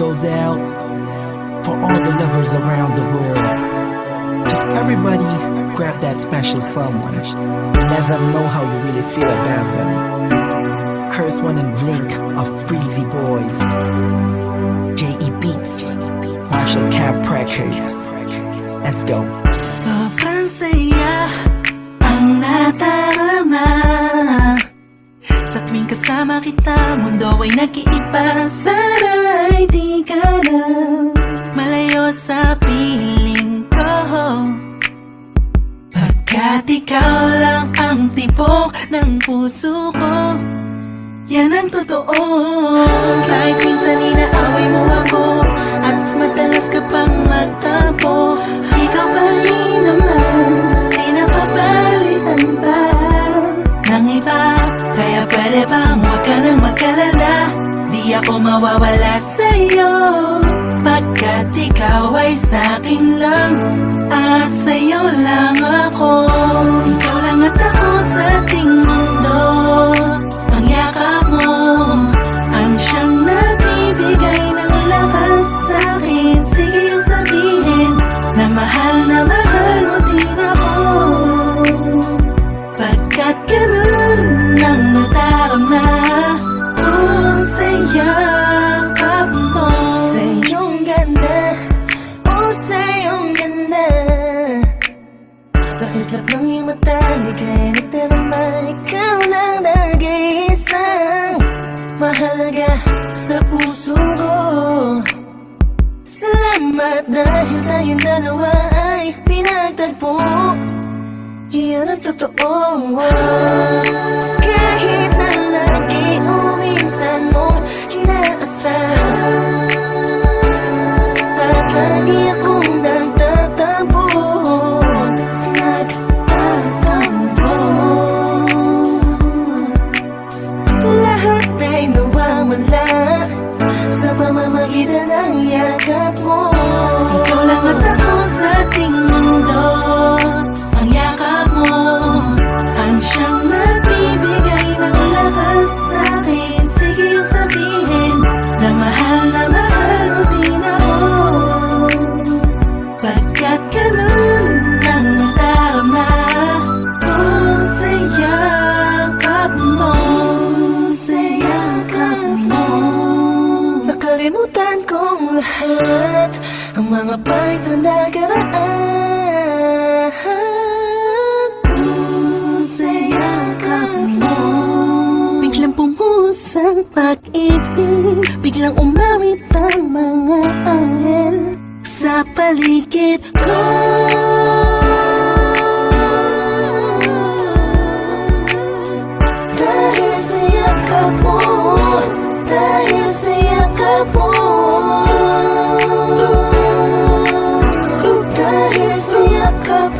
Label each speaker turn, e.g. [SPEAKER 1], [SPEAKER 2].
[SPEAKER 1] goes out for all the lovers around the world. Just everybody grab that special someone and let them know how you really feel about them. Curse one and blink of breezy boys. J.E. Beats, Marshall Camp Records. Let's go.
[SPEAKER 2] Sobrang saya ang natarama Sa tuwing kasama kita, mundo ay nag-iiba Sana'y di ka na. Malayo sa piling ko. Pagkat ikaw lang ang tibok ng puso ko Yan ang totoo. Kahit minsan inaaway ako mawawala sa'yo. Pagkat ikaw ay sa'kin lang At sa'yo lang ako. Ikaw Sa kislap ng iyong mata, ligay nagdarama Ikaw lang nag-iisang mahalaga sa puso ko Salamat dahil tayong dalawa ay pinagtagpo. Iyan ang totoo Kahit pamamagitan ng yakap mo Ikaw Ang mga pahit na nagaraan Sa yakap mo. Biglang pumuhos ang pag-ibig. Biglang umawit ang mga anghel. Sa paligid ko cup